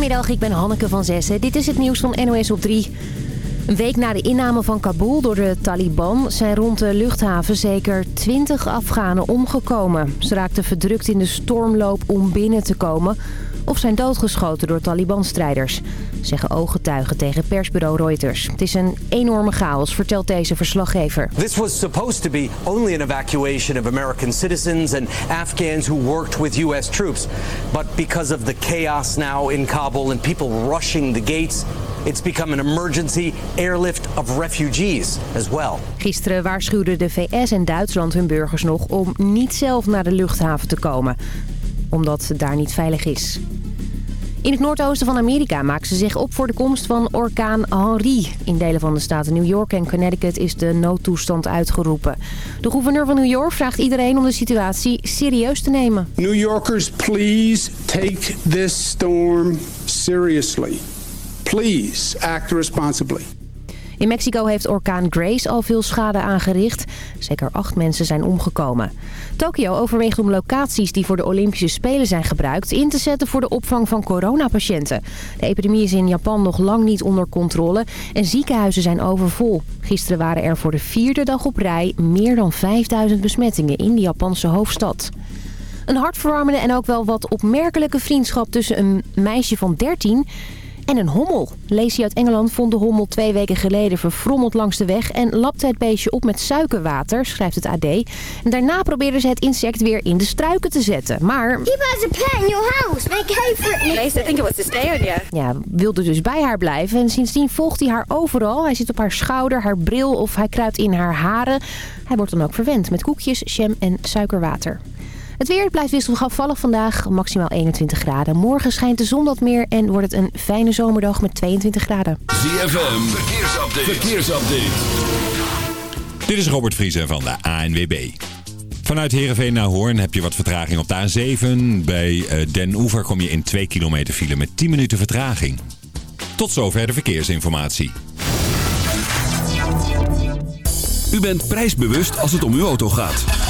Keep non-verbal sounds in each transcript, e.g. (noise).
Goedemiddag, ik ben Hanneke van Zessen. Dit is het nieuws van NOS op 3. Een week na de inname van Kabul door de Taliban zijn rond de luchthaven zeker 20 Afghanen omgekomen. Ze raakten verdrukt in de stormloop om binnen te komen of zijn doodgeschoten door Taliban-strijders, zeggen ooggetuigen tegen persbureau Reuters. Het is een enorme chaos, vertelt deze verslaggever. This was supposed to be only an evacuation of American citizens and Afghans who worked with US troops. But because of the chaos now in Kabul and people rushing the gates, It's become an emergency airlift of refugees as well. Gisteren waarschuwden de VS en Duitsland hun burgers nog om niet zelf naar de luchthaven te komen. Omdat het daar niet veilig is. In het noordoosten van Amerika maken ze zich op voor de komst van orkaan Henri. In delen van de staten New York en Connecticut is de noodtoestand uitgeroepen. De gouverneur van New York vraagt iedereen om de situatie serieus te nemen. New Yorkers, please take this storm seriously. Please act responsibly. In Mexico heeft orkaan Grace al veel schade aangericht. Zeker acht mensen zijn omgekomen. Tokio overweegt om locaties die voor de Olympische Spelen zijn gebruikt... in te zetten voor de opvang van coronapatiënten. De epidemie is in Japan nog lang niet onder controle... en ziekenhuizen zijn overvol. Gisteren waren er voor de vierde dag op rij... meer dan 5000 besmettingen in de Japanse hoofdstad. Een hartverwarmende en ook wel wat opmerkelijke vriendschap tussen een meisje van 13 en een hommel. Lacey uit Engeland vond de hommel twee weken geleden verfrommeld langs de weg... en lapte het beestje op met suikerwater, schrijft het AD. En daarna probeerde ze het insect weer in de struiken te zetten. Maar... Keep as a pet in your house. Make hay for it. Lacey, I think it was to stay on you. Ja, wilde dus bij haar blijven. En sindsdien volgt hij haar overal. Hij zit op haar schouder, haar bril of hij kruipt in haar haren. Hij wordt dan ook verwend met koekjes, jam en suikerwater. Het weer blijft wisselvallig vandaag, maximaal 21 graden. Morgen schijnt de zon wat meer en wordt het een fijne zomerdag met 22 graden. ZFM, verkeersupdate. verkeersupdate. Dit is Robert Vriezen van de ANWB. Vanuit Heerenveen naar Hoorn heb je wat vertraging op de A7. Bij eh, Den Oever kom je in 2 kilometer file met 10 minuten vertraging. Tot zover de verkeersinformatie. U bent prijsbewust als het om uw auto gaat.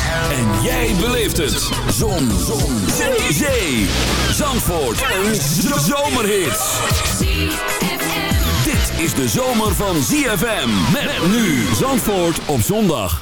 En jij beleeft het. Zon. Zon. Zee. Zee. Zandvoort. Een zomerhit. Dit is de zomer van ZFM. Met nu Zandvoort op zondag.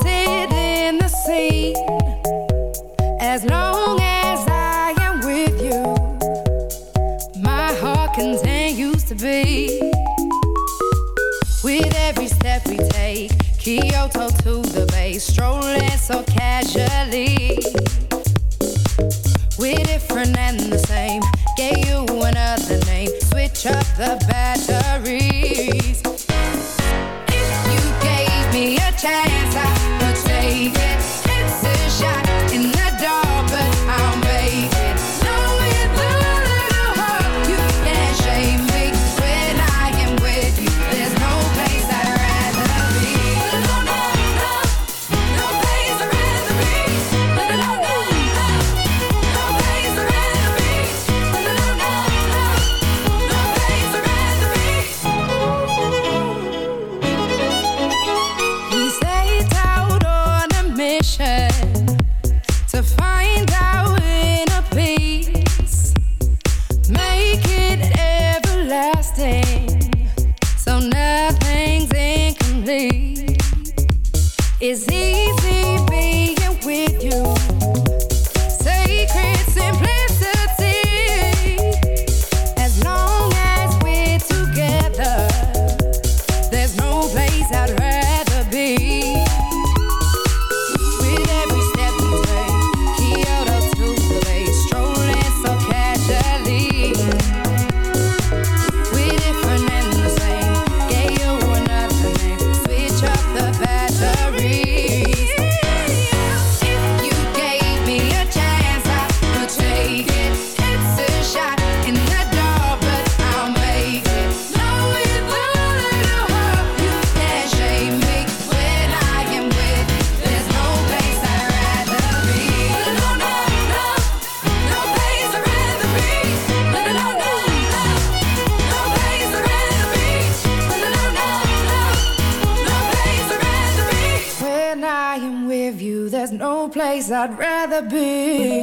I'd rather be.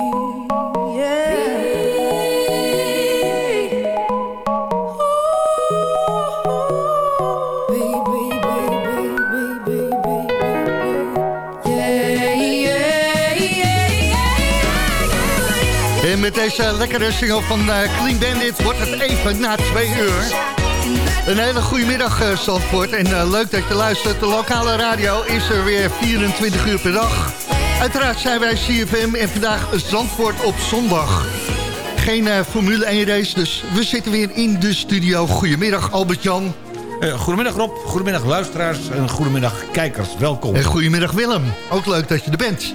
En met deze lekkere single van uh, Clean Bandit wordt het even na twee uur. Een hele goede middag, uh. En uh, leuk dat je luistert. De lokale radio is er weer 24 uur per dag. Uiteraard zijn wij CFM en vandaag Zandvoort op zondag. Geen uh, Formule 1 race, dus we zitten weer in de studio. Goedemiddag Albert-Jan. goedemiddag Rob, goedemiddag luisteraars en goedemiddag kijkers. Welkom. En goedemiddag Willem, ook leuk dat je er bent.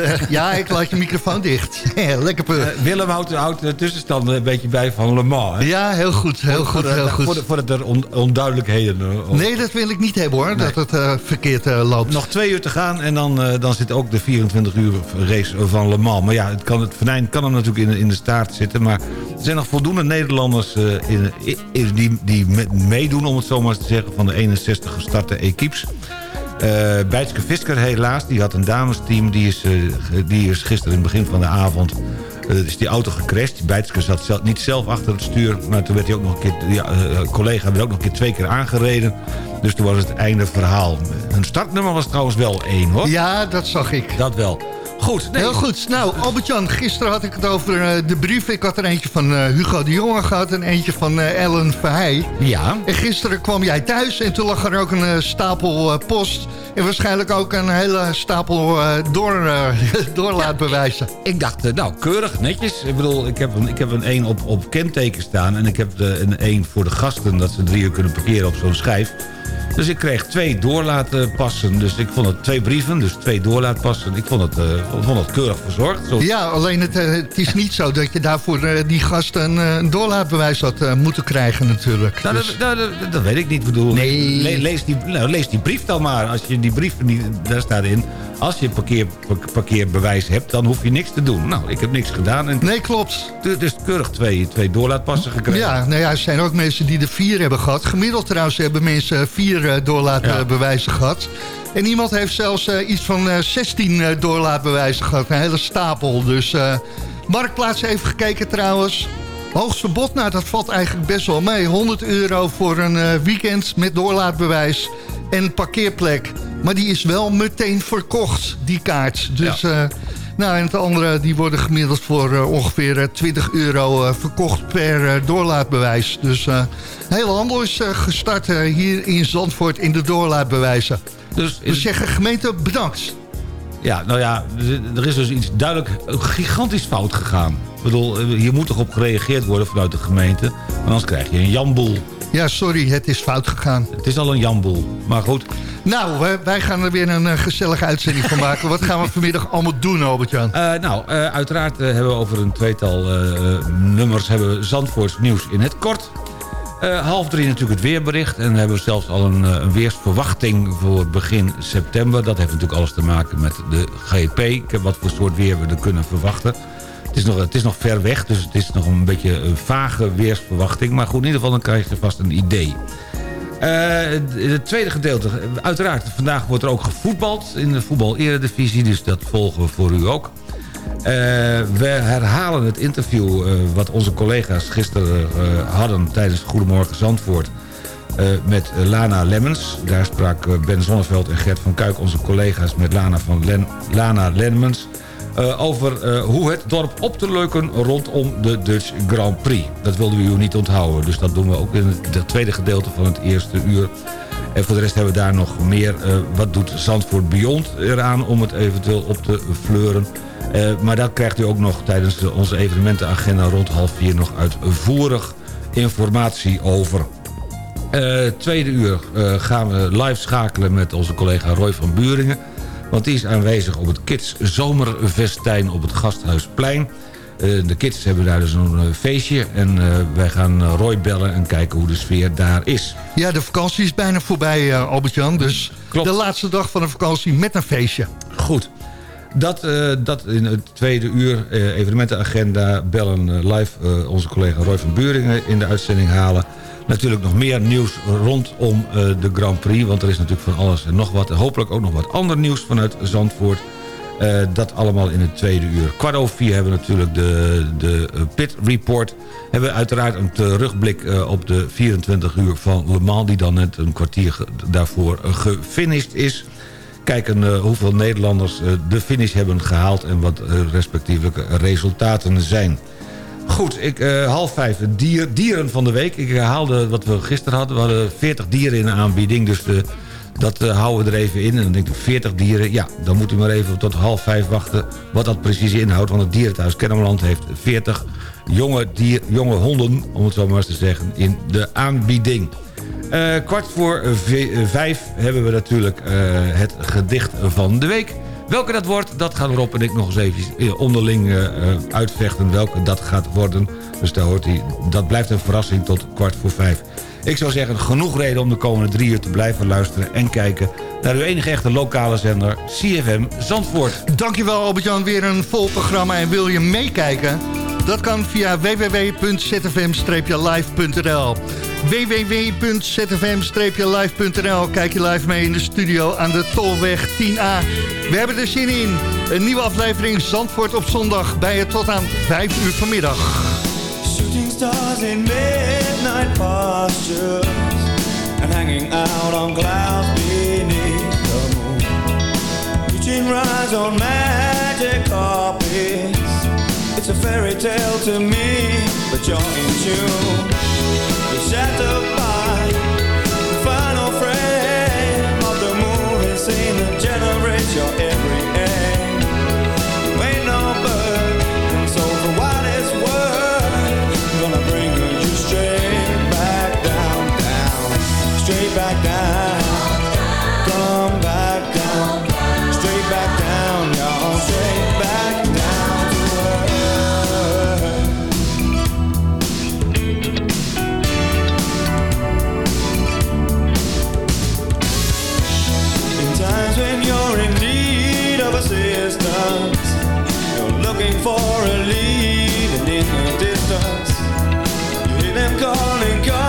(laughs) ja, ik laat je microfoon dicht. (laughs) Lekker puur. Uh, Willem houdt, houdt de tussenstanden een beetje bij van Le Mans. Hè? Ja, heel goed. Heel voor, goed, heel goed. Voor, voor er on, onduidelijkheden. Uh, nee, dat wil ik niet hebben hoor, nee. dat het uh, verkeerd loopt. Nog twee uur te gaan en dan, dan zit ook de 24 uur race van Le Mans. Maar ja, het, kan, het venijn kan hem natuurlijk in, in de staart zitten. Maar er zijn nog voldoende Nederlanders in, in, die, die meedoen, om het zo maar te zeggen, van de 61 gestarte equipes. Uh, Bijtske Visker helaas, die had een damesteam. Die is, uh, die is gisteren in het begin van de avond... Uh, is die auto gecrashed. Bijtske zat zelf, niet zelf achter het stuur... maar toen werd hij ook nog een keer... Die, collega werd ook nog een keer twee keer aangereden. Dus toen was het einde verhaal. Hun startnummer was trouwens wel één, hoor. Ja, dat zag ik. Dat wel. Goed. Nee. Heel goed. Nou, Albert-Jan, gisteren had ik het over uh, de brief. Ik had er eentje van uh, Hugo de Jonge gehad en eentje van uh, Ellen Verheij. Ja. En gisteren kwam jij thuis en toen lag er ook een stapel post... en waarschijnlijk ook een hele stapel door, (laughs) doorlaatbewijzen. Ja, ik dacht, nou, keurig, netjes. Ik bedoel, ik heb een, ik heb een 1 op, op kenteken staan... en ik heb de, een 1 voor de gasten, dat ze drie uur kunnen parkeren op zo'n schijf... Dus ik kreeg twee doorlaatpassen. Dus ik vond het twee brieven, dus twee doorlaatpassen. Ik vond het, uh, vond het keurig verzorgd. Zo. Ja, alleen het, uh, het, is niet zo dat je daarvoor uh, die gasten een doorlaatbewijs had moeten krijgen natuurlijk. Nou, dus... dat, dat, dat, weet ik niet. bedoel, nee. Le lees, die, nou, lees die brief dan maar. Als je die brief, die, daar staat in... Als je parkeer, parkeerbewijs hebt, dan hoef je niks te doen. Nou, ik heb niks gedaan. En nee, klopt. Dus keurig twee, twee doorlaatpassen gekregen. Ja, nou ja, er zijn ook mensen die er vier hebben gehad. Gemiddeld trouwens hebben mensen vier doorlaatbewijzen ja. gehad. En iemand heeft zelfs uh, iets van uh, 16 uh, doorlaatbewijzen gehad. Een hele stapel. Dus Marktplaats even gekeken trouwens. Hoogste bod, nou dat valt eigenlijk best wel mee. 100 euro voor een weekend met doorlaatbewijs en parkeerplek. Maar die is wel meteen verkocht, die kaart. Dus... Ja. Nou, en het andere, die worden gemiddeld voor uh, ongeveer uh, 20 euro uh, verkocht per doorlaatbewijs. Dus de hele handel is gestart hier in Zandvoort in de doorlaatbewijzen. Dus we zeggen gemeente bedankt. Ja, nou ja, er is dus iets duidelijk gigantisch fout gegaan. Ik bedoel, hier moet toch op gereageerd worden vanuit de gemeente. Want anders krijg je een jamboel. Ja, sorry, het is fout gegaan. Het is al een jamboel, maar goed. Nou, wij gaan er weer een uh, gezellige uitzending van maken. Wat gaan we vanmiddag allemaal doen, Albert-Jan? Uh, nou, uh, uiteraard hebben we over een tweetal nummers... hebben we Zandvoorts nieuws in het kort. half drie natuurlijk het weerbericht. En we hebben zelfs al een, een, weersverwachting voor begin september. Dat heeft natuurlijk alles te maken met de GP. Wat voor soort weer we er kunnen verwachten. Het is, nog, het is nog ver weg, dus het is nog een beetje een vage weersverwachting. Maar goed, in ieder geval dan krijg je vast een idee. Uh, het tweede gedeelte. Uiteraard, vandaag wordt er ook gevoetbald in de voetbal-eredivisie. Dus dat volgen we voor u ook. Uh, we herhalen het interview uh, wat onze collega's gisteren hadden... tijdens Goedemorgen Zandvoort met Lana Lemmens. Daar sprak Ben Zonneveld en Gert van Kuik, onze collega's... met Lana, van Lana Lemmens over uh, hoe het dorp op te leuken rondom de Dutch Grand Prix. Dat wilden we u niet onthouden, dus dat doen we ook in het tweede gedeelte van het eerste uur. En voor de rest hebben we daar nog meer. Uh, wat doet Zandvoort Beyond eraan om het eventueel op te fleuren? maar daar krijgt u ook nog tijdens de, onze evenementenagenda rond half vier nog uitvoerig informatie over. tweede uur gaan we live schakelen met onze collega Roy van Buringen. Want die is aanwezig op het Kids Zomerfestijn op het Gasthuisplein. Uh, de kids hebben daar dus een uh, feestje. En uh, wij gaan Roy bellen en kijken hoe de sfeer daar is. Ja, de vakantie is bijna voorbij, Albert-Jan. Dus Klopt. de laatste dag van de vakantie met een feestje. Goed. Dat, dat in het tweede uur evenementenagenda bellen live onze collega Roy van Buringen in de uitzending halen. Natuurlijk nog meer nieuws rondom uh, de Grand Prix. Want er is natuurlijk van alles en nog wat. En hopelijk ook nog wat ander nieuws vanuit Zandvoort. Uh, dat allemaal in het tweede uur. Kwart over vier hebben we natuurlijk de, de Pit Report. Hebben we uiteraard een terugblik op de 24 uur van Le Mans... die dan net een kwartier daarvoor gefinished is kijken hoeveel Nederlanders de finish hebben gehaald... en wat respectievelijke resultaten zijn. Goed, ik, half vijf, dier, dieren van de week. Ik herhaalde wat we gisteren hadden. We hadden 40 dieren in de aanbieding, dus de, dat houden we er even in. En dan denk ik, 40 dieren, ja, dan moet u maar even tot half vijf wachten... wat dat precies inhoudt, want het dierenthuis Kennemerland heeft 40 jonge, jonge honden, om het zo maar eens te zeggen, in de aanbieding. Kwart voor vijf hebben we natuurlijk het gedicht van de week. Welke dat wordt, dat gaan Rob en ik nog eens even onderling uh, uitvechten. Welke dat gaat worden. Dus daar hoort hij, dat blijft een verrassing tot kwart voor vijf. Ik zou zeggen, genoeg reden om de komende drie uur te blijven luisteren... en kijken naar uw enige echte lokale zender, CFM Zandvoort. Dankjewel Albert-Jan, weer een vol programma. En wil je meekijken? Dat kan via www.zfm-live.nl www.zfm-live.nl Kijk je live mee in de studio aan de Tolweg 10A. We hebben er zin in. Een nieuwe aflevering Zandvoort op zondag bij je tot aan 5 uur vanmiddag. Shooting stars in midnight postures And hanging out on clouds beneath Reaching rise on magic carpets It's a fairy tale to me, but you're in tune. You're shattered by the final frame of the movie scene that generates your every for a lead in the distance. You hear them calling, come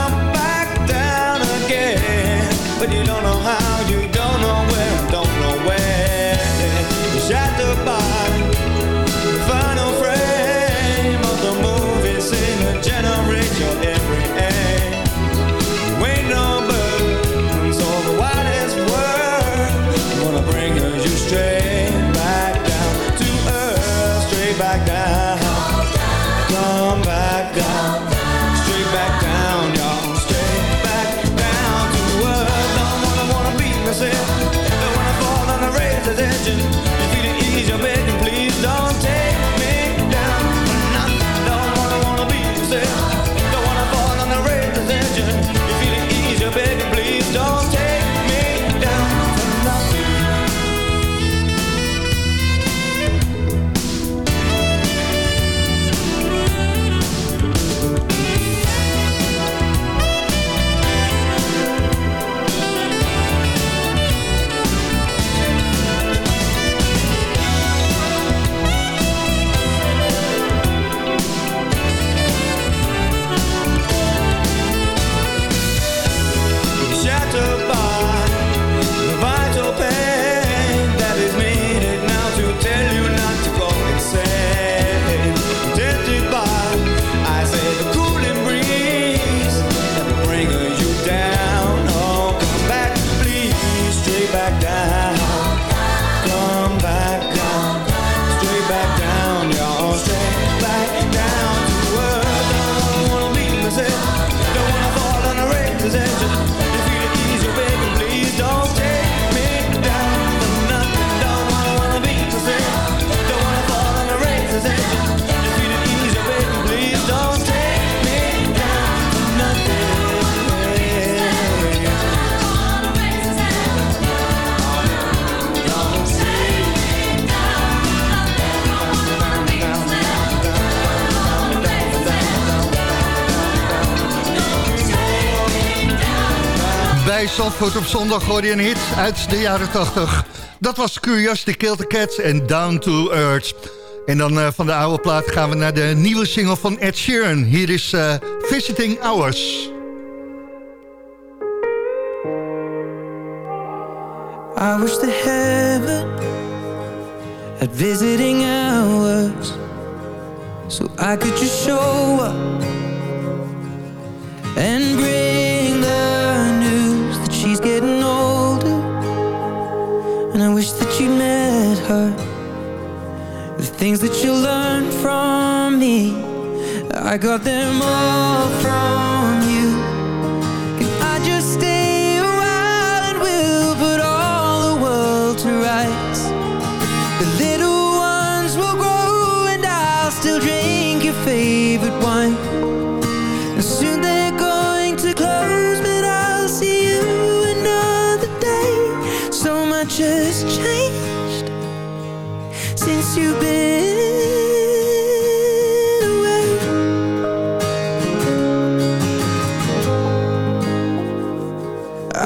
bij Zandvoort op zondag hoorde je een hit uit de jaren 80. Dat was Curiosity Kill the Cats en Down to Earth. En dan eh, van de oude plaat gaan we naar de nieuwe single van Ed Sheeran. Hier is eh, Visiting Hours. I wish to heaven at visiting hours So I could just show up and bring things that you learned from me. I got them all from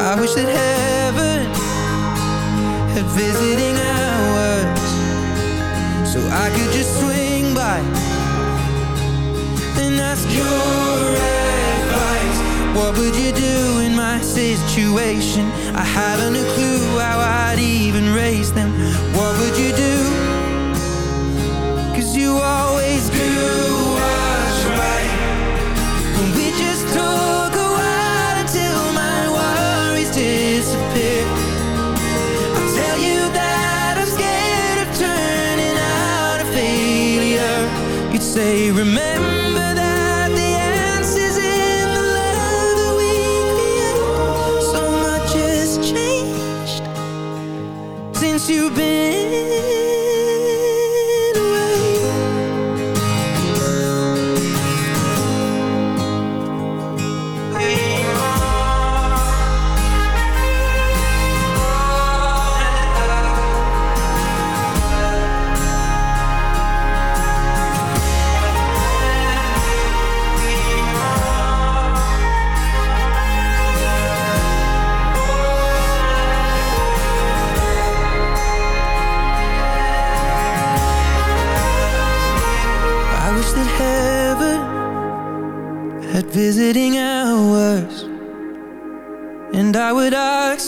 I wish that heaven had visiting hours So I could just swing by And ask your advice What would you do in my situation? I haven't a clue how I'd even raise them What would you do? Cause you always do what's right And we just talk say remember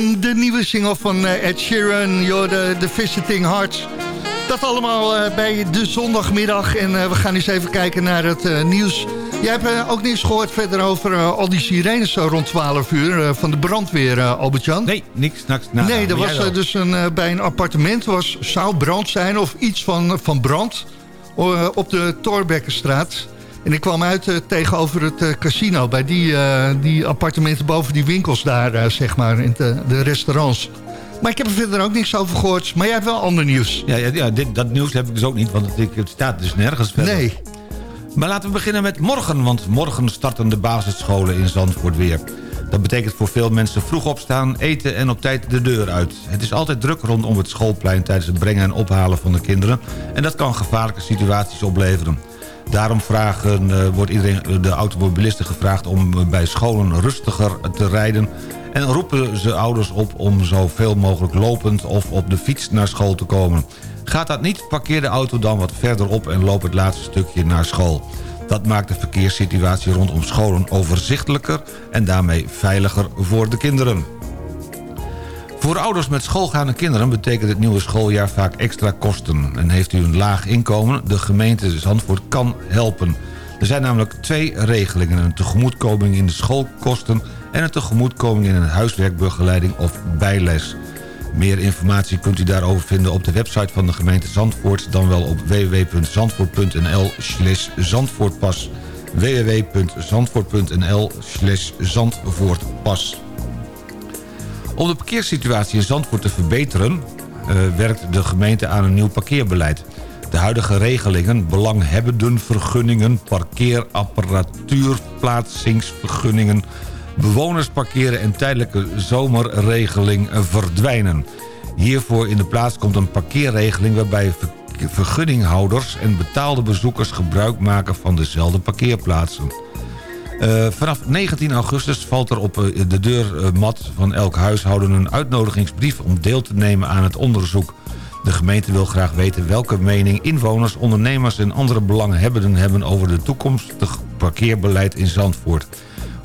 hem, de nieuwe single van eh, Ed Sheeran, de, de Visiting Hearts. Dat allemaal eh, bij de zondagmiddag. En eh, we gaan eens even kijken naar het nieuws. Jij hebt ook nieuws gehoord verder over al die sirenes zo rond 12 uur van de brandweer, Albert-Jan? Nee, niks. niks nada. nee, er was dus een, bij een appartement was, zou brand zijn of iets van, van brand op de Torbekkenstraat. En ik kwam uit eh, tegenover het eh, casino, bij die, eh, die appartementen boven die winkels daar, zeg maar, in de, de restaurants. Maar ik heb er verder ook niks over gehoord. Maar jij hebt wel ander nieuws. Ja, ja, ja dit, dat nieuws heb ik dus ook niet, want het, het staat dus nergens verder. Nee. Maar laten we beginnen met morgen, want morgen starten de basisscholen in Zandvoort weer. Dat betekent voor veel mensen vroeg opstaan, eten en op tijd de deur uit. Het is altijd druk rondom het schoolplein tijdens het brengen en ophalen van de kinderen... en dat kan gevaarlijke situaties opleveren. Daarom vragen, eh, wordt iedereen, de automobilisten gevraagd om eh, bij scholen rustiger te rijden... en roepen ze ouders op om zoveel mogelijk lopend of op de fiets naar school te komen. Gaat dat niet, parkeer de auto dan wat verderop en loop het laatste stukje naar school. Dat maakt de verkeerssituatie rondom scholen overzichtelijker... en daarmee veiliger voor de kinderen. Voor ouders met schoolgaande kinderen betekent het nieuwe schooljaar vaak extra kosten. En heeft u een laag inkomen, de gemeente Zandvoort kan helpen. Er zijn namelijk twee regelingen. Een tegemoetkoming in de schoolkosten... en een tegemoetkoming in een huiswerkbegeleiding of bijles. Meer informatie kunt u daarover vinden op de website van de gemeente Zandvoort... dan wel op www.zandvoort.nl zandvoortpas www.zandvoort.nl zandvoortpas om de parkeersituatie in Zandvoort te verbeteren... eh, werkt de gemeente aan een nieuw parkeerbeleid. De huidige regelingen, belanghebbenden, parkeerapparatuur, plaatsingsvergunningen, bewonersparkeren en tijdelijke zomerregeling verdwijnen. Hiervoor in de plaats komt een parkeerregeling waarbij vergunninghouders en betaalde bezoekers gebruik maken van dezelfde parkeerplaatsen. Uh, vanaf 19 augustus valt er op uh, de deurmat van elk huishouden een uitnodigingsbrief om deel te nemen aan het onderzoek. De gemeente wil graag weten welke mening inwoners, ondernemers en andere belanghebbenden hebben over de toekomstig parkeerbeleid in Zandvoort.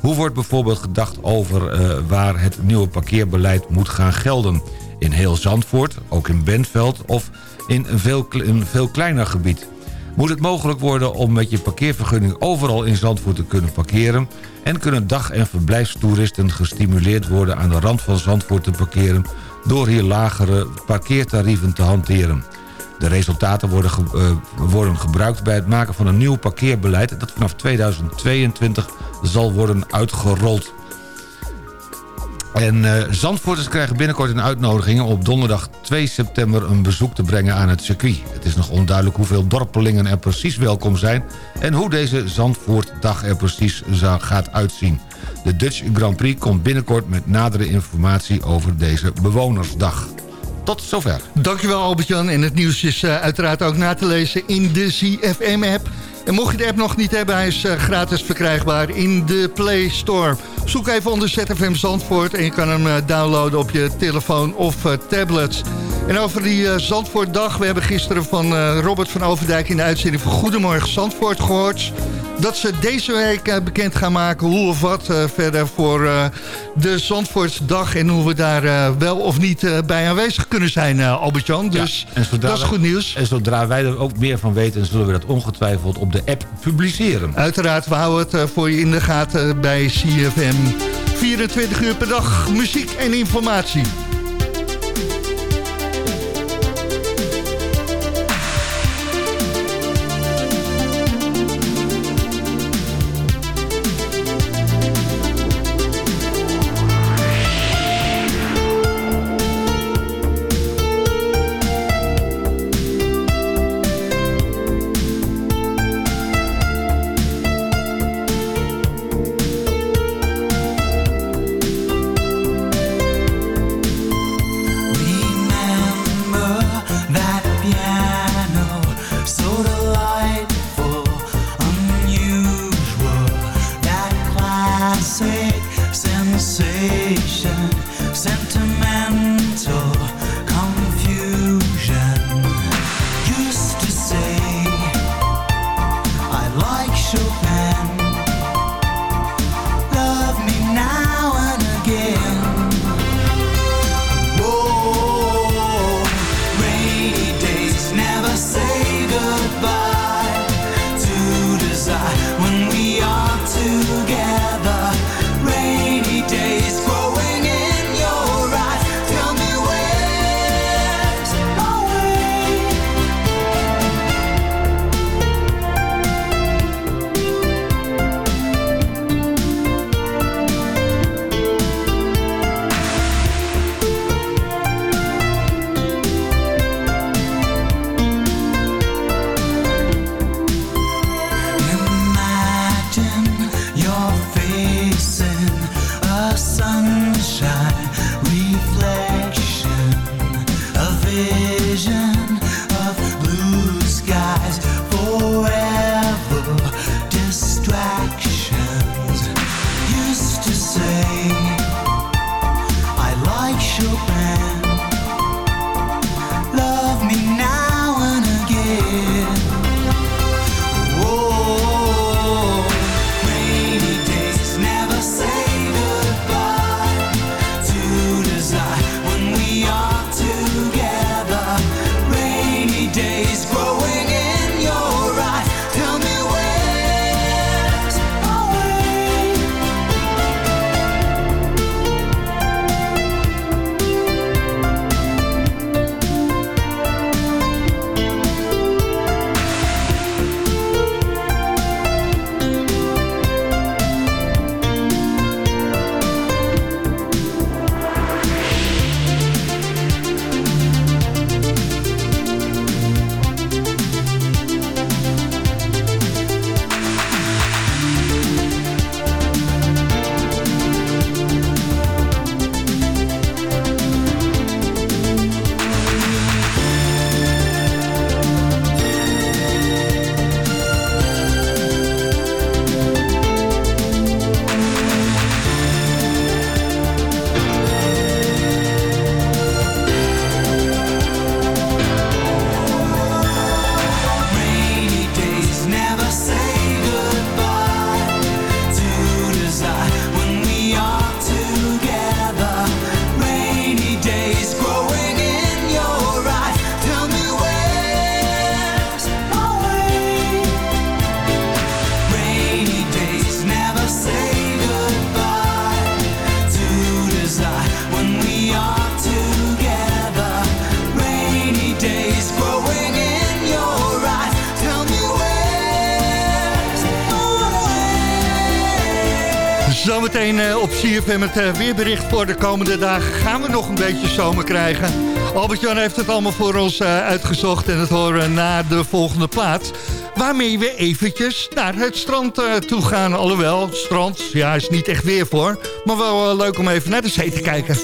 Hoe wordt bijvoorbeeld gedacht over uh, waar het nieuwe parkeerbeleid moet gaan gelden? In heel Zandvoort, ook in Bentveld of in een veel, een veel kleiner gebied? Moet het mogelijk worden om met je parkeervergunning overal in Zandvoort te kunnen parkeren... en kunnen dag- en verblijfstoeristen gestimuleerd worden aan de rand van Zandvoort te parkeren... door hier lagere parkeertarieven te hanteren. De resultaten worden, ge uh, worden gebruikt bij het maken van een nieuw parkeerbeleid... dat vanaf 2022 zal worden uitgerold. En uh, Zandvoorters krijgen binnenkort een uitnodiging... om op donderdag 2 september een bezoek te brengen aan het circuit. Het is nog onduidelijk hoeveel dorpelingen er precies welkom zijn... en hoe deze Zandvoortdag er precies gaat uitzien. De Dutch Grand Prix komt binnenkort met nadere informatie over deze bewonersdag. Tot zover. Dankjewel Albert-Jan. En het nieuws is uh, uiteraard ook na te lezen in de ZFM-app. En mocht je de app nog niet hebben, hij is uh, gratis verkrijgbaar in de Play Store. Zoek even onder ZFM Zandvoort en je kan hem uh, downloaden op je telefoon of uh, tablet. En over die Zandvoortdag, we hebben gisteren van Robert van Overdijk in de uitzending van Goedemorgen Zandvoort gehoord dat ze deze week bekend gaan maken hoe of wat verder voor de Zandvoortsdag... en hoe we daar wel of niet bij aanwezig kunnen zijn, Albert-Jan. Dus ja, dat is goed nieuws. En zodra wij er ook meer van weten... zullen we dat ongetwijfeld op de app publiceren. Uiteraard, we houden het voor je in de gaten bij CFM. 24 uur per dag, muziek en informatie. CFM het eh, weerbericht voor de komende dagen. Gaan we nog een beetje zomer krijgen? Albert-Jan heeft het allemaal voor ons eh, uitgezocht en het horen na de volgende plaats. Waarmee we eventjes naar het strand eh, toe gaan. Alhoewel, strand, ja, is niet echt weer voor. Maar wel leuk om even naar de zee te kijken.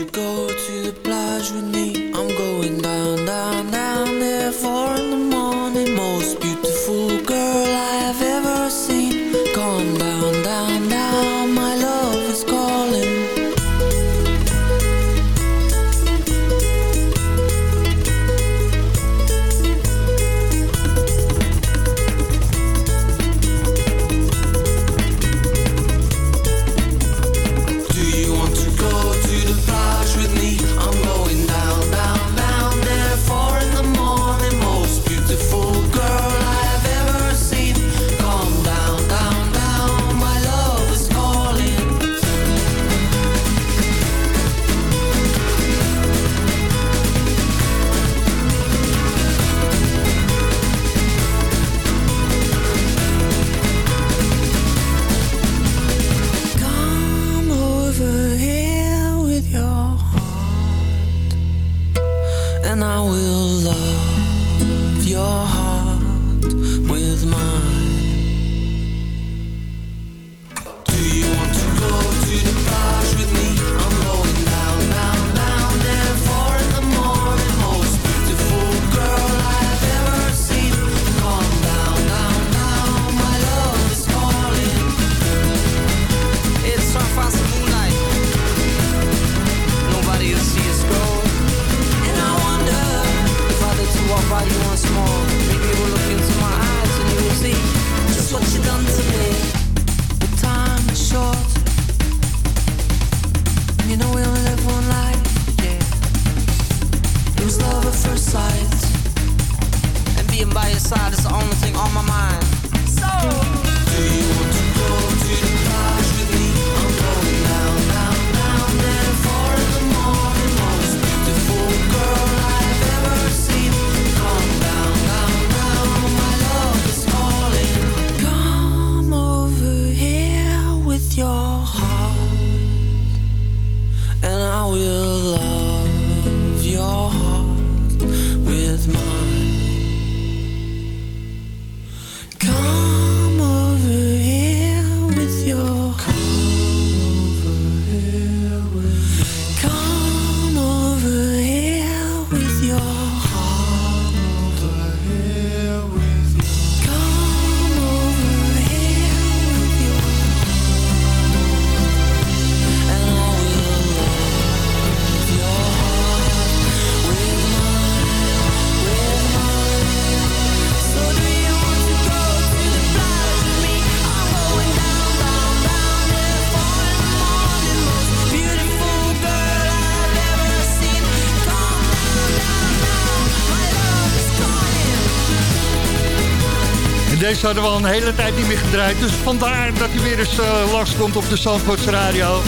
Deze hadden we al een hele tijd niet meer gedraaid. Dus vandaar dat hij weer eens uh, langs komt op de Zandvoorts Radio.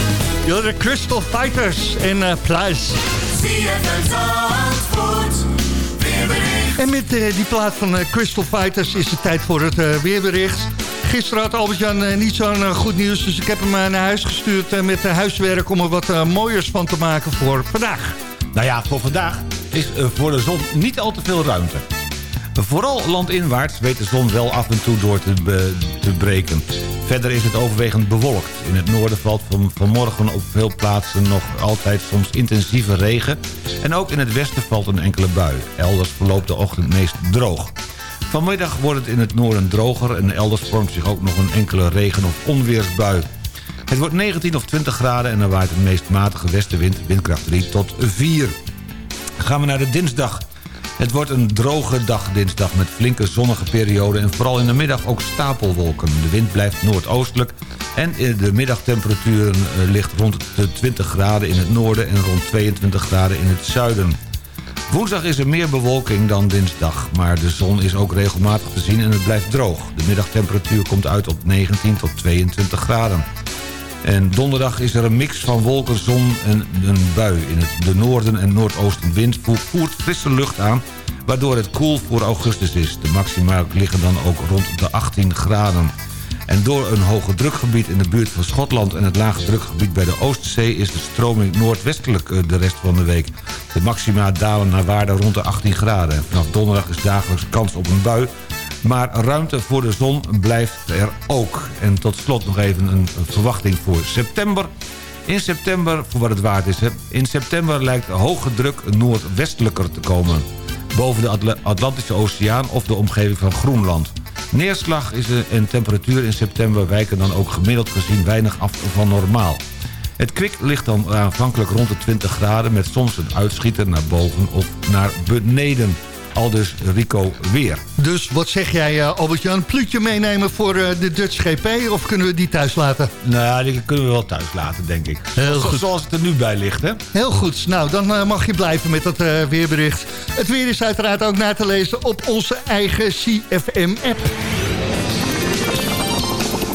De Crystal Fighters en uh, Pluis. En met uh, die plaat van Crystal Fighters is het tijd voor het weerbericht. Gisteren had Albert-Jan niet zo'n goed nieuws, dus ik heb hem naar huis gestuurd met huiswerk om er wat mooiers van te maken voor vandaag. Nou ja, voor vandaag is voor de zon niet al te veel ruimte. Vooral landinwaarts weet de zon wel af en toe door te, breken. Verder is het overwegend bewolkt. In het noorden valt van, vanmorgen op veel plaatsen nog altijd soms intensieve regen. En ook in het westen valt een enkele bui. Elders verloopt de ochtend meest droog. Vanmiddag wordt het in het noorden droger en elders vormt zich ook nog een enkele regen- of onweersbui. Het wordt 19 of 20 graden en er waait een meest matige westenwind, windkracht 3 tot 4. Gaan we naar de dinsdag. Het wordt een droge dag dinsdag met flinke zonnige perioden... en vooral in de middag ook stapelwolken. De wind blijft noordoostelijk en de middagtemperatuur ligt rond de 20 graden in het noorden... en rond 22 graden in het zuiden. Woensdag is er meer bewolking dan dinsdag, maar de zon is ook regelmatig te zien en het blijft droog. De middagtemperatuur komt uit op 19 tot 22 graden. En donderdag is er een mix van wolken, zon en een bui. In het de noorden en noordoostenwind voert frisse lucht aan... waardoor het koel voor augustus is. De maxima liggen dan ook rond de 18 graden. En door een hoge drukgebied in de buurt van Schotland... en het lage drukgebied bij de Oostzee... is de stroming noordwestelijk eh, de rest van de week. De maxima dalen naar waarde rond de 18 graden. En vanaf donderdag is dagelijks kans op een bui... Maar ruimte voor de zon blijft er ook. En tot slot nog even een verwachting voor september. In september, voor wat het waard is, hè, in september lijkt hoge druk noordwestelijker te komen. Boven de Atla- Atlantische Oceaan of de omgeving van Groenland. Neerslag is en temperatuur in september wijken dan ook gemiddeld gezien weinig af van normaal. Het kwik ligt dan aanvankelijk rond de 20 graden... met soms een uitschieter naar boven of naar beneden. Aldus Rico weer. Dus wat zeg jij, eh, Albert-Jan? Een pluutje meenemen voor eh, de Dutch GP of kunnen we die thuis laten? Nou ja, die kunnen we wel thuis laten, denk ik. Heel goed. Zoals het er nu bij ligt, hè? Heel goed. Nou, dan eh, mag je blijven met dat eh, weerbericht. Het weer is uiteraard ook na te lezen op onze eigen CFM-app.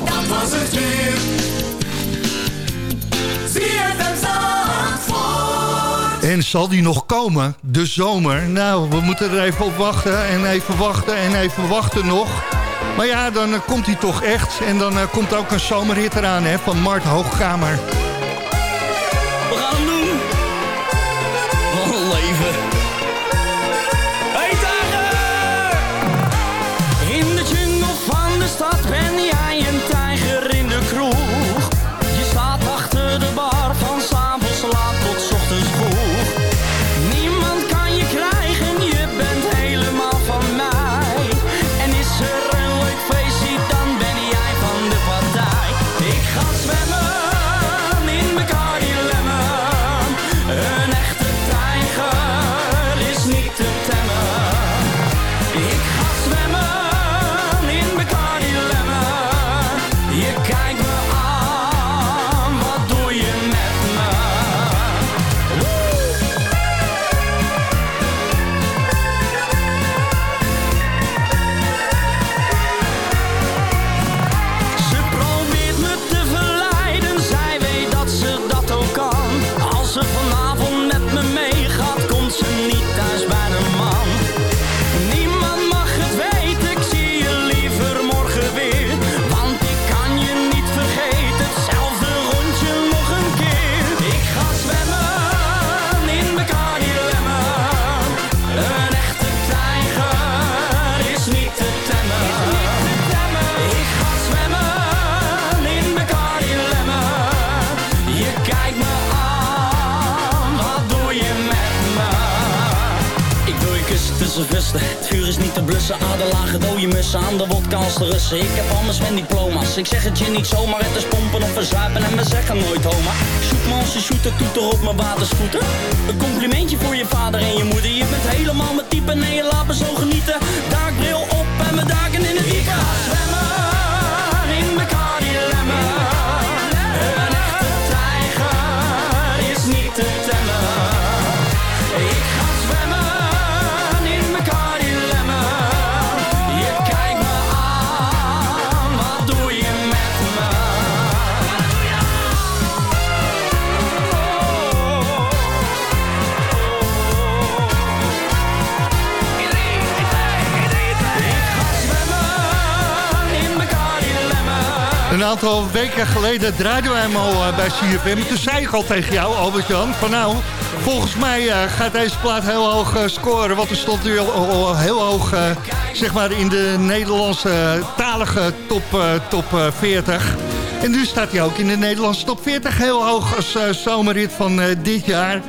Dat was het weer. En zal die nog komen, de zomer? Nou, we moeten er even op wachten en even wachten en even wachten nog. Maar ja, dan eh, komt hij toch echt. En dan eh, komt ook een zomerhit eraan hè, van Mart Hoogkamer. Diploma's. Ik Een aantal weken geleden draaiden wij hem al eh, bij CFM. Toen zei ik al tegen jou, Albert-Jan, van nou... Volgens mij eh, gaat deze plaat heel hoog eh, scoren. Want er stond nu al, heel hoog, zeg maar, in de Nederlandse talige top, top eh, 40. En nu staat hij ook in de Nederlandse top 40 heel hoog als zomerrit van dit jaar.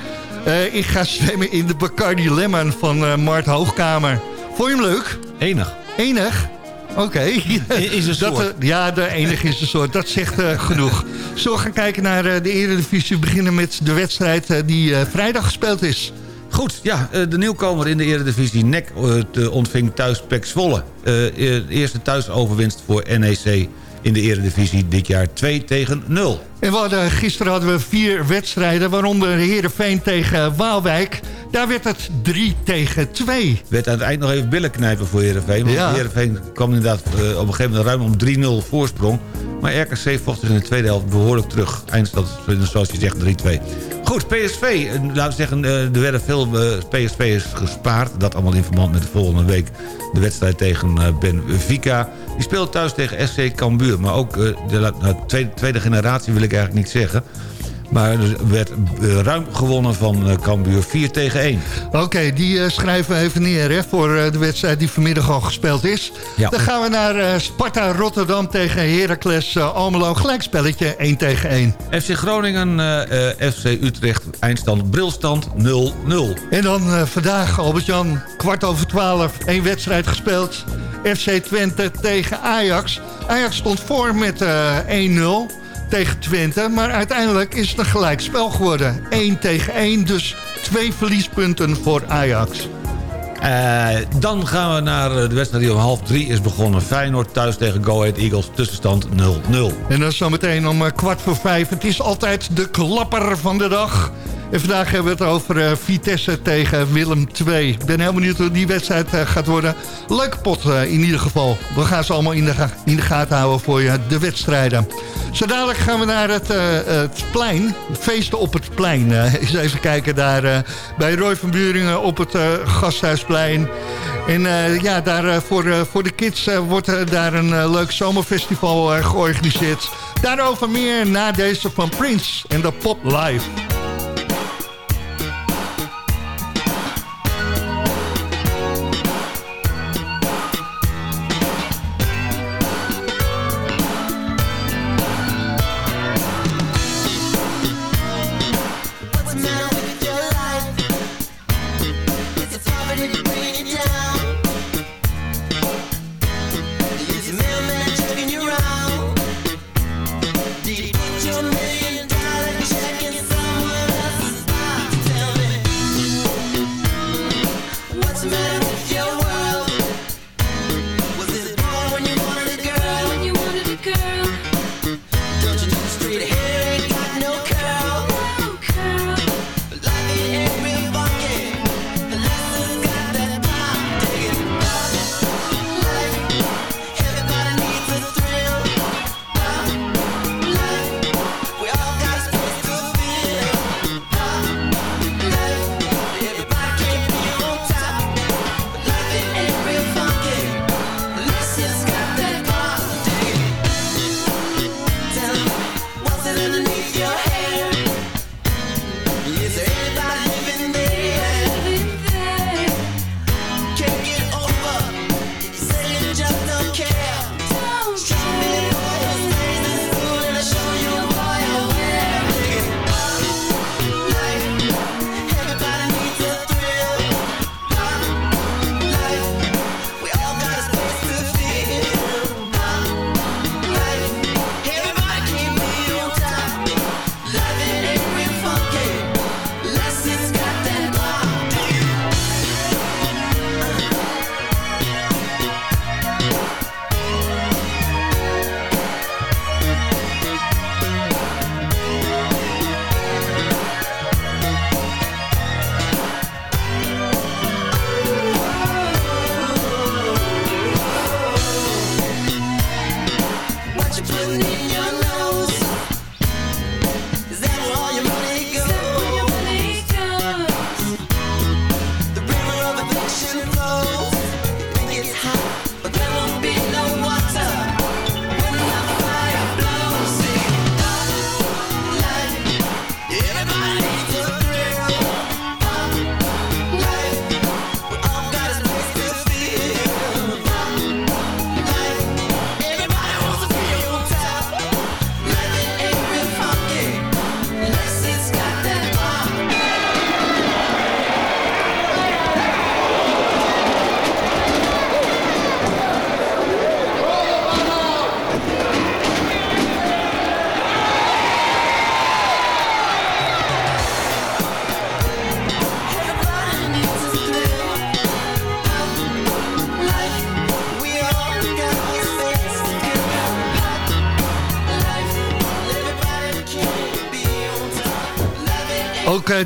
Ik ga zwemmen in de Bacardi Lemon van eh, Mart Hoogkamer. Vond je hem leuk? Enig. Enig? Oké. Is een (laughs) Dat, soort. eh, ja, de enige is een soort. Dat zegt eh, genoeg. We gaan kijken naar eh, de Eredivisie? We beginnen met de wedstrijd die vrijdag gespeeld is. Goed, ja, de nieuwkomer in de Eredivisie NEC ontving thuis Pek Zwolle. De eerste thuisoverwinst voor NEC in de Eredivisie dit jaar 2 tegen 0. En we hadden, gisteren hadden we vier wedstrijden, waaronder Heerenveen tegen Waalwijk. Daar werd het 3 tegen 2. Werd aan het eind nog even billen knijpen voor Heerenveen. Want Ja. Heerenveen kwam inderdaad eh, op een gegeven moment ruim om 3-0 voorsprong. Maar RKC vocht zich in de tweede helft behoorlijk terug. Eindstand, zoals je zegt, 3-2. Goed, PSV. eh, Laten we zeggen, eh, er werden veel eh, PSV'ers gespaard. Dat allemaal in verband met de volgende week de wedstrijd tegen Benfica. Die speelt thuis tegen SC Cambuur. Maar ook de tweede, tweede generatie wil ik eigenlijk niet zeggen. Maar er werd eh, ruim gewonnen van eh, Cambuur 4 tegen 1. Oké, die eh, schrijven we even neer hè, voor de wedstrijd die vanmiddag al gespeeld is. Ja. Dan gaan we naar Sparta Rotterdam tegen Heracles Almelo. Gelijkspelletje 1 tegen 1. FC Groningen, eh, FC Utrecht, eindstand brilstand 0-0. En dan eh, vandaag, Albert-Jan, kwart over twaalf, één wedstrijd gespeeld. FC Twente tegen Ajax. Ajax stond voor met eh 1-0 tegen Twente. Maar uiteindelijk is het een gelijkspel geworden. 1 tegen 1, dus twee verliespunten voor Ajax. Eh, dan gaan we naar eh, de wedstrijd die om half drie is begonnen. Feyenoord thuis tegen Go Ahead Eagles, tussenstand 0-0. En dan zometeen om eh, kwart voor vijf. Het is altijd de klapper van de dag. En vandaag hebben we het over Vitesse tegen Willem II. Ik ben heel benieuwd hoe die wedstrijd gaat worden. Leuke pot in ieder geval. We gaan ze allemaal in de, in de gaten houden voor je de wedstrijden. Zo dadelijk gaan we naar het, eh, plein. Feesten op het plein. Eh, eens even kijken daar eh, bij Roy van Buringen op het Gasthuisplein. En ja, daar, voor, voor de kids wordt daar een leuk zomerfestival georganiseerd. Daarover meer na deze van Prince en de Pop Live.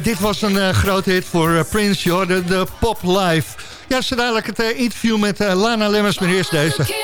Dit was een eh, grote hit voor eh, Prince, joh, de, de Pop Live. Ja, zo dadelijk het eh, interview met eh, Lana Lemmers, maar eerst deze. Kings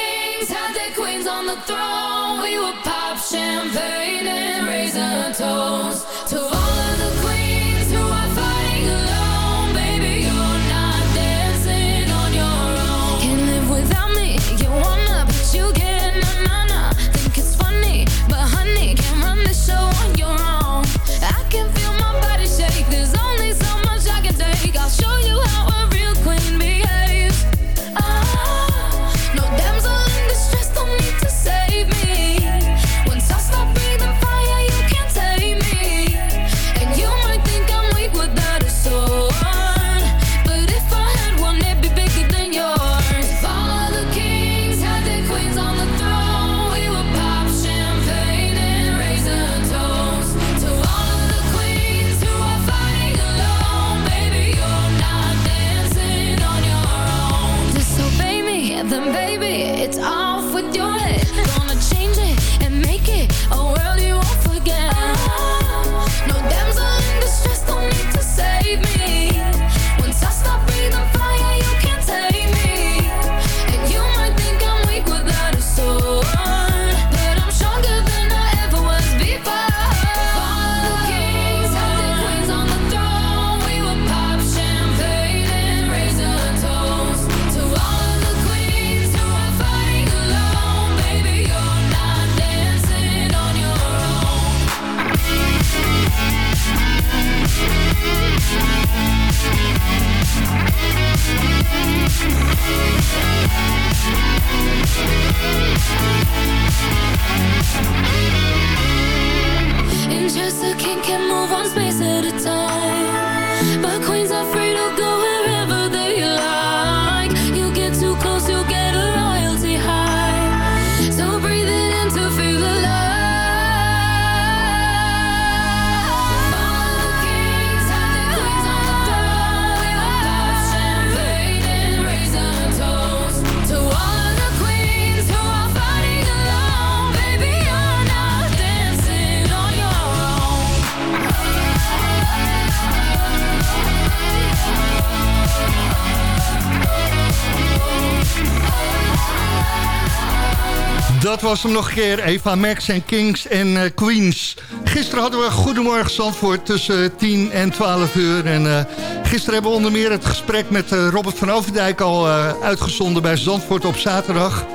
was hem nog een keer. Eva Max en Kings en eh, Queens. Gisteren hadden we Goedemorgen Zandvoort tussen 10 en 12 uur. En eh, gisteren hebben we onder meer het gesprek met eh, Robert van Overdijk al uitgezonden bij Zandvoort op zaterdag.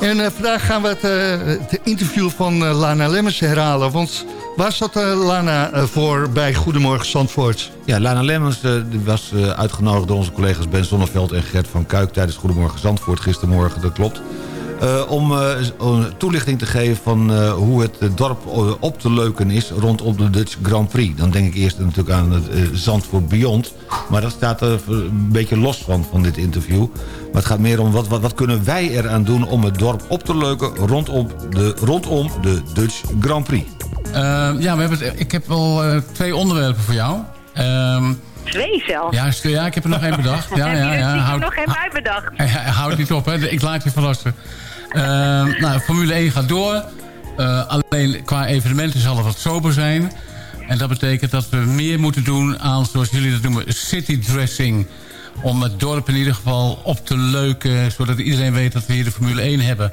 En vandaag gaan we het, het interview van Lana Lemmers herhalen. Want waar zat Lana voor bij Goedemorgen Zandvoort? Ja, Lana Lemmens die was uitgenodigd door onze collega's Ben Zonneveld en Gert van Kuik... tijdens Goedemorgen Zandvoort gistermorgen, dat klopt. Eh, om eh, om toelichting te geven van eh, hoe het dorp op te leuken is rondom de Dutch Grand Prix. Dan denk ik eerst natuurlijk aan het eh, Zandvoort Beyond. Maar dat staat er een beetje los van, van dit interview. Maar het gaat meer om wat, wat, wat kunnen wij eraan doen om het dorp op te leuken rondom de, rondom de Dutch Grand Prix. Ja, we hebben het, ik heb wel eh, twee onderwerpen voor jou. Ehm, Twee zelfs. ja, ja, ik heb er nog één bedacht. (laughs) Ja, Heb ja, er ja. stiekem Houd, nog geen uitbedacht? (laughs) Hij- hij houdt niet op, hè. Ik laat je verrassen. Ehm, nou, Formule 1 gaat door. Eh, alleen qua evenementen zal het wat sober zijn. En dat betekent dat we meer moeten doen aan, zoals jullie dat noemen, city dressing. Om het dorp in ieder geval op te leuken, zodat iedereen weet dat we hier de Formule 1 hebben.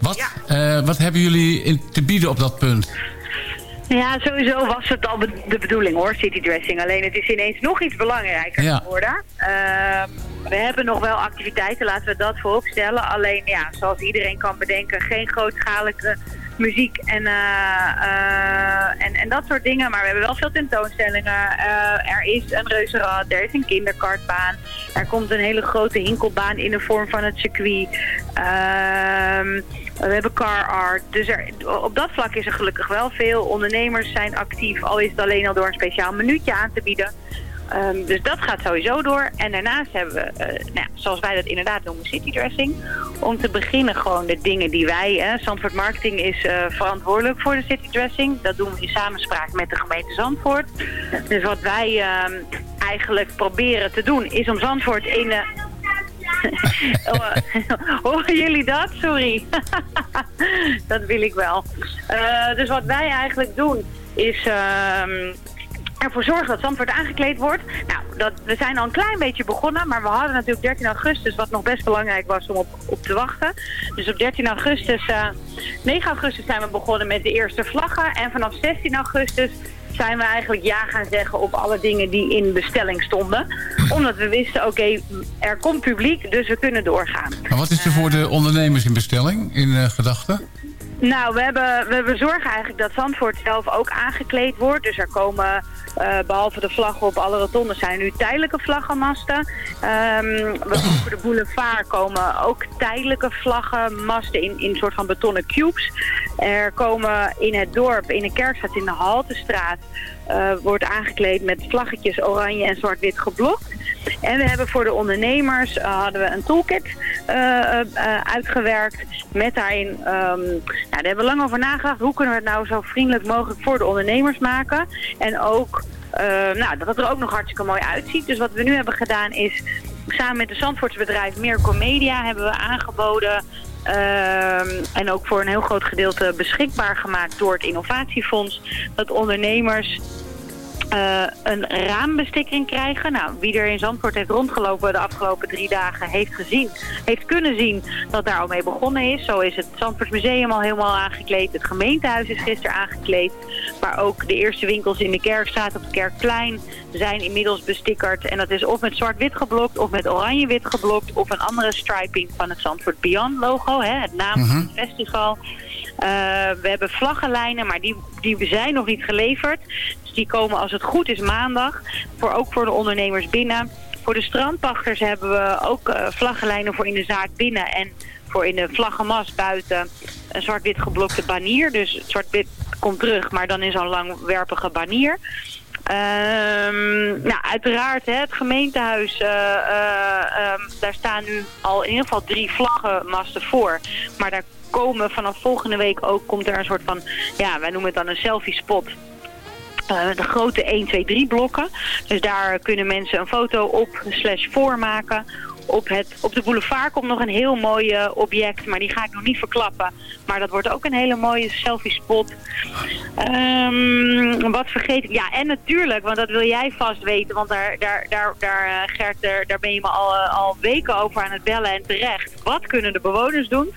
Wat, eh, wat hebben jullie te bieden op dat punt? Ja, sowieso was het al de bedoeling hoor, citydressing. Alleen het is ineens nog iets belangrijker Ja. geworden. Ehm, we hebben nog wel activiteiten, laten we dat voorop stellen. Alleen ja, zoals iedereen kan bedenken, geen grootschalige muziek en, eh, eh, en, en dat soort dingen. Maar we hebben wel veel tentoonstellingen. Eh, er is een reuzenrad, er is een kinderkartbaan. Er komt een hele grote hinkelbaan in de vorm van het circuit. Ehm, we hebben car art. Dus er, op dat vlak is er gelukkig wel veel. Ondernemers zijn actief, al is het alleen al door een speciaal minuutje aan te bieden. Ehm, dus dat gaat sowieso door. En daarnaast hebben we, eh, nou zoals wij dat inderdaad noemen, citydressing. Om te beginnen gewoon de dingen die wij... Hè, Zandvoort Marketing is eh, verantwoordelijk voor de citydressing. Dat doen we in samenspraak met de gemeente Zandvoort. Dus wat wij ehm, eigenlijk proberen te doen is om Zandvoort in... (laughs) Horen jullie dat? Sorry. (laughs) dat wil ik wel. Eh, dus wat wij eigenlijk doen is ehm, ervoor zorgen dat Zandvoort aangekleed wordt. Nou, dat, we zijn al een klein beetje begonnen, maar we hadden natuurlijk 13 augustus, wat nog best belangrijk was om op, te wachten. Dus op 13 augustus, eh 9 augustus zijn we begonnen met de eerste vlaggen. En vanaf 16 augustus zijn we eigenlijk ja gaan zeggen op alle dingen die in bestelling stonden. Omdat we wisten, oké, er komt publiek, dus we kunnen doorgaan. Maar wat is er voor de ondernemers in bestelling, in eh, gedachten? Nou, we, hebben, we, we zorgen eigenlijk dat Zandvoort zelf ook aangekleed wordt. Dus er komen, eh, behalve de vlaggen op alle rotondes, zijn nu tijdelijke vlaggenmasten. We- voor de boulevard komen ook tijdelijke vlaggenmasten in, in soort van betonnen cubes. Er komen in het dorp, in de kerkstraat, in de Haltestraat, eh, wordt aangekleed met vlaggetjes oranje en zwart-wit geblokt. En we hebben voor de ondernemers eh, hadden we een toolkit uitgewerkt. Met daarin, ehm, nou, daar hebben we lang over nagedacht. Hoe kunnen we het nou zo vriendelijk mogelijk voor de ondernemers maken? En ook, nou, dat het er ook nog hartstikke mooi uitziet. Dus wat we nu hebben gedaan is samen met de Zandvoortsbedrijf Meer Comedia hebben we aangeboden... ehm, en ook voor een heel groot gedeelte beschikbaar gemaakt door het Innovatiefonds... dat ondernemers eh, een raambestikking krijgen. Nou, wie er in Zandvoort heeft rondgelopen de afgelopen drie dagen heeft gezien, heeft kunnen zien dat daar al mee begonnen is. Zo is het Zandvoortsmuseum al helemaal aangekleed. Het gemeentehuis is gisteren aangekleed. Maar ook de eerste winkels in de Kerkstraat op het Kerkplein zijn inmiddels bestickerd. En dat is of met zwart-wit geblokt of met oranje-wit geblokt of een andere striping van het Zandvoort Beyond logo, het naam van het festival. We hebben vlaggenlijnen, maar die, die zijn nog niet geleverd. Dus die komen als het goed is maandag. Voor, ook voor de ondernemers binnen. Voor de strandpachters hebben we ook eh, vlaggenlijnen voor in de zaak binnen. En voor in de vlaggenmast buiten een zwart-wit geblokte banier. Dus zwart-wit komt terug, maar dan in zo'n langwerpige banier. Ehm, nou, uiteraard, hè, het gemeentehuis, eh, eh, ehm, daar staan nu al in ieder geval drie vlaggenmasten voor. Maar daar komen vanaf volgende week ook, komt er een soort van, ja, wij noemen het dan een selfie spot. Eh, de grote 1, 2, 3 blokken. Dus daar kunnen mensen een foto op slash voor maken. Op, het, op de boulevard komt nog een heel mooi eh, object, maar die ga ik nog niet verklappen. Maar dat wordt ook een hele mooie selfie spot. Ehm, wat vergeet ik? Ja, en natuurlijk, want dat wil jij vast weten. Want daar, daar, daar, daar eh, Gert, daar, daar ben je me al, eh, al weken over aan het bellen en terecht. Wat kunnen de bewoners doen?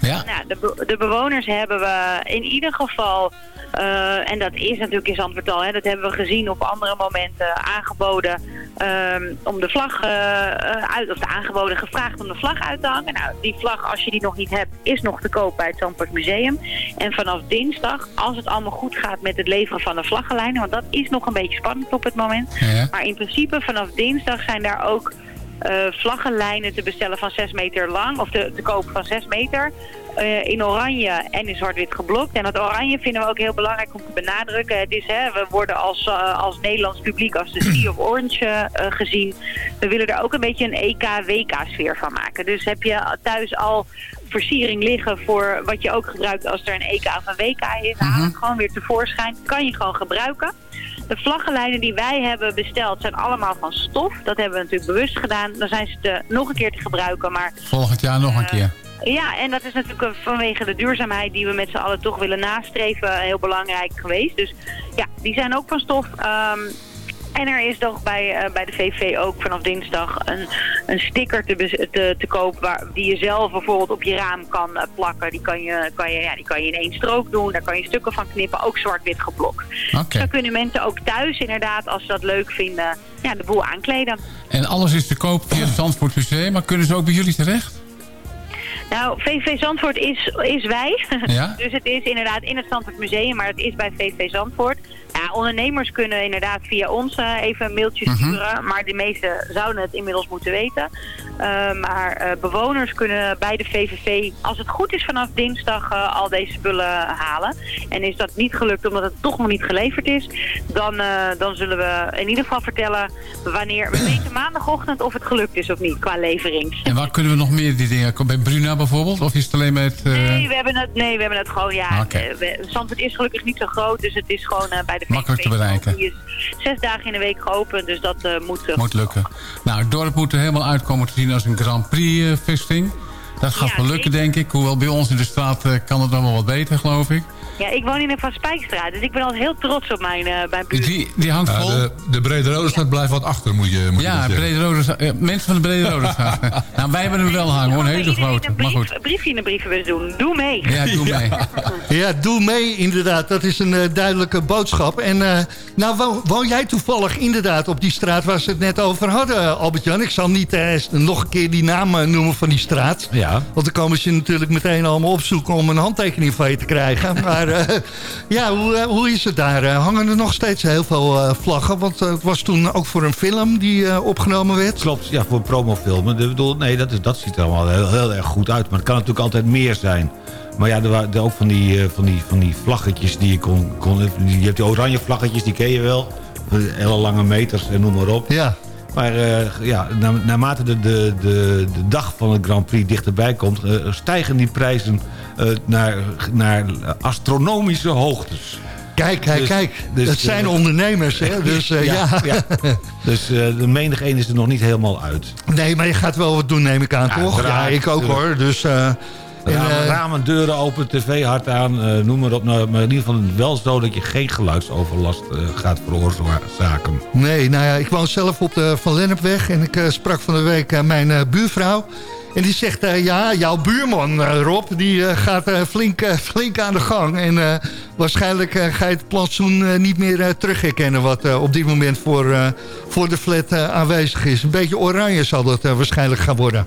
Ja. (laughs) Nou, de, de bewoners hebben we in ieder geval, eh, en dat is natuurlijk in Zandvoort al, hè, dat hebben we gezien op andere momenten, aangeboden ehm, om de vlag eh, uit, of de aangeboden gevraagd om de vlag uit te hangen. Nou, die vlag, als je die nog niet hebt, is nog te koop bij het Zandvoort Museum. En vanaf dinsdag, als het allemaal goed gaat met het leveren van de vlaggenlijnen, want dat is nog een beetje spannend op het moment. Ja. Maar in principe vanaf dinsdag zijn daar ook vlaggenlijnen te bestellen van 6 meter lang, of te, te kopen van 6 meter. Eh, in oranje en in zwart-wit geblokt. En dat oranje vinden we ook heel belangrijk om te benadrukken. Het is, hè, we worden als, eh, als Nederlands publiek als de Sea of Orange eh, gezien. We willen er ook een beetje een EK-WK-sfeer van maken. Dus heb je thuis al versiering liggen voor wat je ook gebruikt als er een EK of een WK is. Haal het gewoon weer tevoorschijn. Kan je gewoon gebruiken. De vlaggenlijnen die wij hebben besteld zijn allemaal van stof. Dat hebben we natuurlijk bewust gedaan. Dan zijn ze te, nog een keer te gebruiken. Maar Volgend jaar nog een keer. Ja, en dat is natuurlijk eh, vanwege de duurzaamheid die we met z'n allen toch willen nastreven heel belangrijk geweest. Dus ja, die zijn ook van stof. Ehm, en er is toch bij, eh, bij de VV ook vanaf dinsdag een, een sticker te, te, te koop waar, die je zelf bijvoorbeeld op je raam kan eh, plakken. Die kan, je, kan je, ja, die kan je in één strook doen, daar kan je stukken van knippen, ook zwart-wit geblokt. Zo kunnen mensen ook thuis inderdaad, als ze dat leuk vinden, ja, de boel aankleden. En alles is te koop via het Zandvoort Museum, maar kunnen ze ook bij jullie terecht? Nou, VV Zandvoort is, is wij. (laughs) Ja? dus het is inderdaad in het Zandvoort Museum, maar het is bij VV Zandvoort. Ja, ondernemers kunnen inderdaad via ons eh, even een mailtje Mhm. sturen. Maar de meesten zouden het inmiddels moeten weten. Eh, maar eh, bewoners kunnen bij de VVV, als het goed is vanaf dinsdag, eh, al deze spullen halen. En is dat niet gelukt omdat het toch nog niet geleverd is, dan, dan zullen we in ieder geval vertellen wanneer... We weten (clears throat) maandagochtend of het gelukt is of niet qua levering. En waar kunnen we nog meer die dingen? Bij Bruna bijvoorbeeld? Of is het alleen eh, Nee, we hebben het, nee, we hebben het gewoon, ja. We- Zandvoort is gelukkig niet zo groot, dus het is gewoon bij de Makkelijk te bereiken. Die is zes dagen in de week geopend, dus dat moet... Moet lukken. Nou, het dorp moet er helemaal uitkomen te zien als een Grand Prix eh, vesting. Dat gaat Ja, wel lukken, denk ik. Hoewel bij ons in de straat eh, kan het dan wel wat beter, geloof ik. Ja, ik woon in de Van Spijkstraat, dus ik ben altijd heel trots op mijn, eh mijn buurt. Die, die hangt vol. de, de Brede Rode staat blijft wat achter, moet je, moet je ja, zeggen. Brede eh, mensen van de Brede Rode (laughs) straat. nou, wij hebben hem wel hangen, hoor. Een hele Iedereen grote. Een, Maar goed. een briefje in de brievenbus doen. Doe mee. Ja, doe (laughs) mee. Ja, doe mee inderdaad. Dat is een eh, duidelijke boodschap. En eh, nou woon, woon jij toevallig inderdaad op die straat waar ze het net over hadden, Albert-Jan. Ik zal niet nog een keer die naam noemen van die straat. Ja. Want dan komen ze natuurlijk meteen allemaal opzoeken om een handtekening van je te krijgen. Maar eh, ja, hoe, eh, hoe is het daar? Eh, hangen er nog steeds heel veel vlaggen? Want het was toen ook voor een film die opgenomen werd. Klopt, ja, voor promofilmen. Ik bedoel, nee, dat, is, dat ziet er allemaal heel, heel erg goed uit. Maar het kan natuurlijk altijd meer zijn. Maar ja, er waren ook van die, van die, van die vlaggetjes die je kon, kon... Je hebt die oranje vlaggetjes, die ken je wel. Hele lange meters en noem maar op. Ja. Maar ja, na, naarmate de, de, de, de dag van het Grand Prix dichterbij komt... stijgen die prijzen naar, naar astronomische hoogtes. Kijk, kijk, Dus- kijk. dus, dat zijn eh, ondernemers, hè? (laughs) Dus eh, ja. Dus eh, de menig een is er nog niet helemaal uit. Nee, maar je gaat wel wat doen, neem ik aan, Ja, toch? Ja, ik ook tuurlijk. hoor. Dus, eh, en, Ramen, eh, ramen, deuren open, tv hard aan, eh, noem maar op. Nou, maar in ieder geval wel zo dat je geen geluidsoverlast eh, gaat veroorzaken. Nee, nou ja, ik woon zelf op de Van Lennepweg en ik eh, sprak van de week eh, mijn eh, buurvrouw. En die zegt, eh, ja, jouw buurman eh, Rob, die eh, gaat flink, flink aan de gang. En waarschijnlijk ga je het plantsoen niet meer eh, terugherkennen... wat op dit moment voor, voor de flat aanwezig is. Een beetje oranje zal dat waarschijnlijk gaan worden.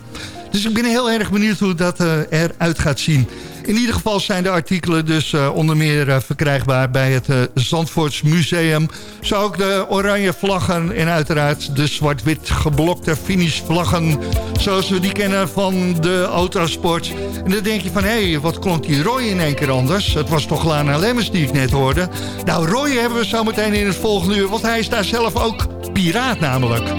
Dus ik ben heel erg benieuwd hoe dat eruit gaat zien. In ieder geval zijn de artikelen dus eh, onder meer eh, verkrijgbaar bij het eh Zandvoorts Museum. Zo ook de oranje vlaggen en uiteraard de zwart-wit geblokte finishvlaggen. Zoals we die kennen van de autosport. En dan denk je van, hé, hey, wat klonk die Roy in één keer anders? Het was toch Lana Lemmers die ik net hoorde. Nou, Roy hebben we zo meteen in het volgende uur, want hij is daar zelf ook piraat namelijk.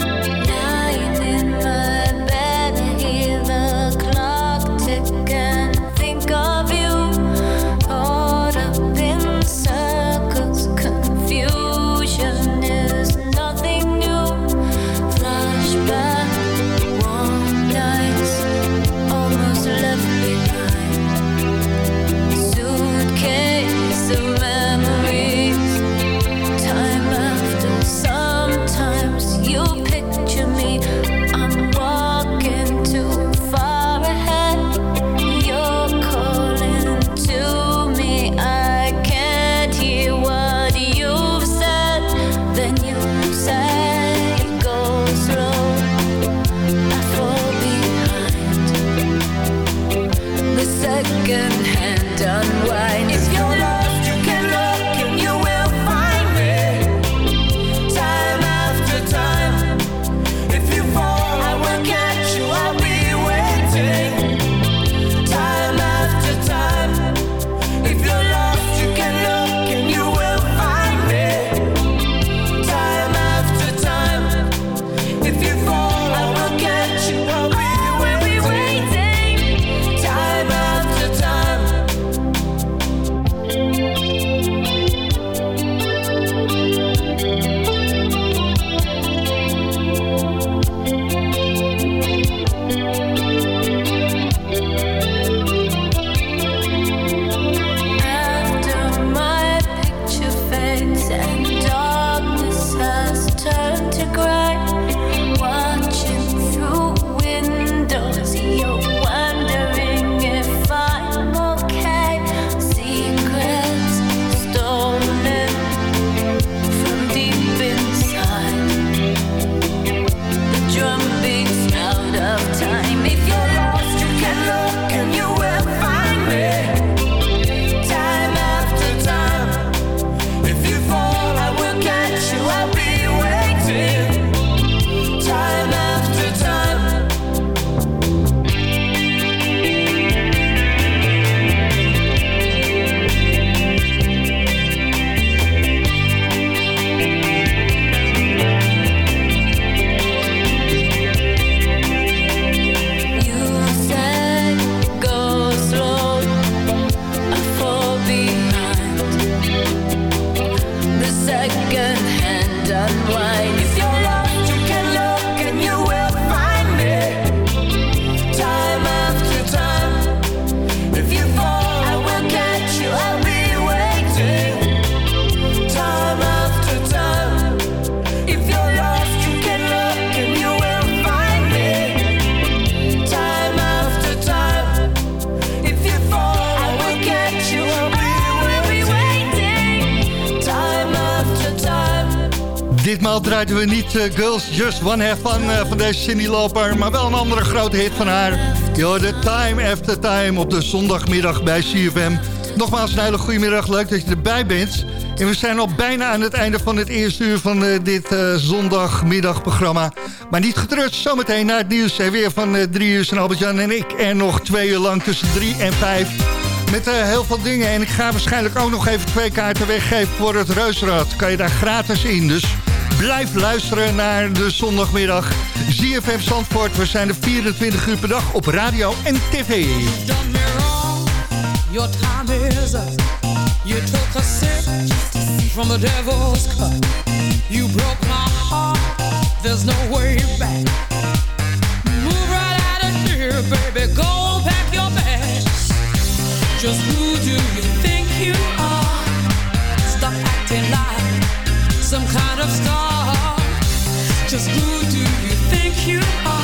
Girls Just One Have Fun eh, van deze Cindy Loper... maar wel een andere grote hit van haar. Je hoorde Time After Time op de zondagmiddag bij CFM. Nogmaals een hele goede middag, leuk dat je erbij bent. En we zijn al bijna aan het einde van het eerste uur van eh, dit eh, zondagmiddagprogramma. Maar niet getreurd, zometeen naar het nieuws. En weer van eh, drie uur zijn Albert-Jan en ik. En nog twee uur lang tussen drie en vijf. Met eh, heel veel dingen. En ik ga waarschijnlijk ook nog even twee kaarten weggeven voor het Reusrad. Kan je daar gratis in. Dus blijf luisteren naar de zondagmiddag. ZFM Zandvoort. We zijn er 24 uur per dag op radio en tv. Your time is up. You took a sip from the devil's cup. You broke my heart. There's no way back. Move right out of here, baby. Go pack your bags. Just who do you think you are? Some kind of star. Just who do you think you are?